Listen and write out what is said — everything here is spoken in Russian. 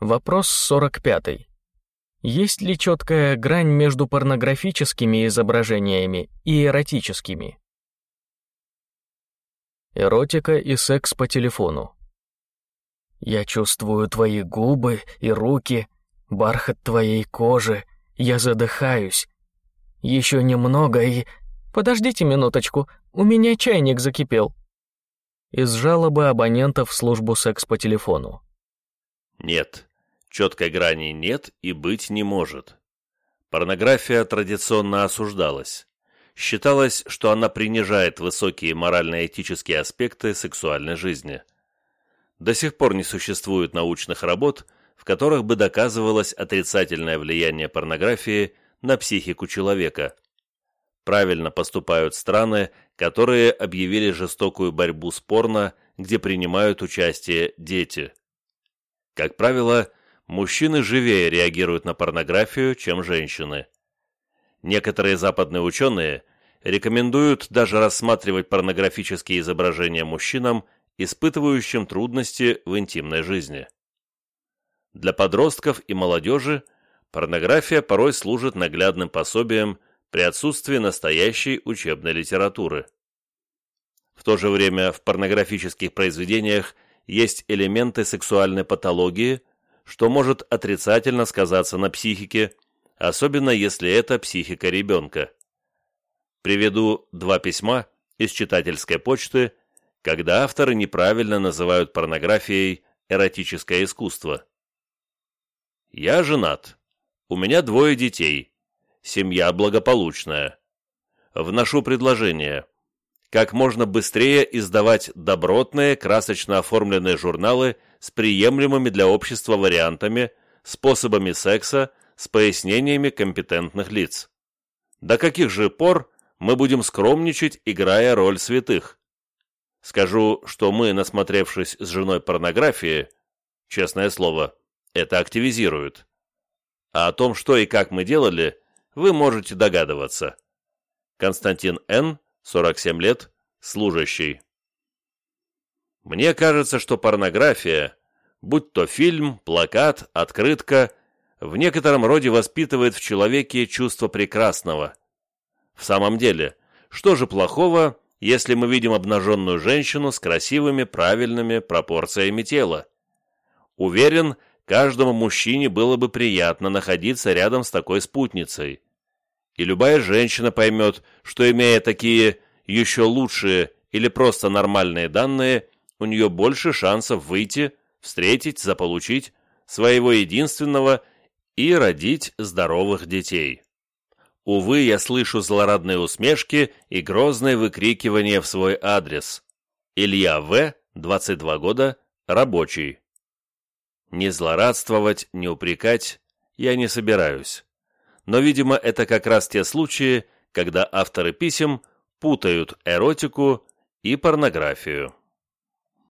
Вопрос 45. Есть ли четкая грань между порнографическими изображениями и эротическими? Эротика и секс по телефону. Я чувствую твои губы и руки, бархат твоей кожи, я задыхаюсь. Еще немного и... Подождите минуточку, у меня чайник закипел. Из жалобы абонентов в службу секс по телефону. Нет, четкой грани нет и быть не может. Порнография традиционно осуждалась. Считалось, что она принижает высокие морально-этические аспекты сексуальной жизни. До сих пор не существует научных работ, в которых бы доказывалось отрицательное влияние порнографии на психику человека. Правильно поступают страны, которые объявили жестокую борьбу с порно, где принимают участие дети. Как правило, мужчины живее реагируют на порнографию, чем женщины. Некоторые западные ученые рекомендуют даже рассматривать порнографические изображения мужчинам, испытывающим трудности в интимной жизни. Для подростков и молодежи порнография порой служит наглядным пособием при отсутствии настоящей учебной литературы. В то же время в порнографических произведениях есть элементы сексуальной патологии, что может отрицательно сказаться на психике, особенно если это психика ребенка. Приведу два письма из читательской почты, когда авторы неправильно называют порнографией эротическое искусство. «Я женат. У меня двое детей. Семья благополучная. Вношу предложение. Как можно быстрее издавать добротные, красочно оформленные журналы с приемлемыми для общества вариантами, способами секса, с пояснениями компетентных лиц. До каких же пор мы будем скромничать, играя роль святых? Скажу, что мы, насмотревшись с женой порнографии, честное слово, это активизирует. А о том, что и как мы делали, вы можете догадываться. Константин Н., 47 лет, служащий. Мне кажется, что порнография, будь то фильм, плакат, открытка, в некотором роде воспитывает в человеке чувство прекрасного. В самом деле, что же плохого, если мы видим обнаженную женщину с красивыми, правильными пропорциями тела? Уверен, каждому мужчине было бы приятно находиться рядом с такой спутницей. И любая женщина поймет, что имея такие еще лучшие или просто нормальные данные, у нее больше шансов выйти, встретить, заполучить своего единственного и родить здоровых детей. Увы, я слышу злорадные усмешки и грозное выкрикивание в свой адрес. Илья В., 22 года, рабочий. Не злорадствовать, не упрекать я не собираюсь. Но, видимо, это как раз те случаи, когда авторы писем путают эротику и порнографию.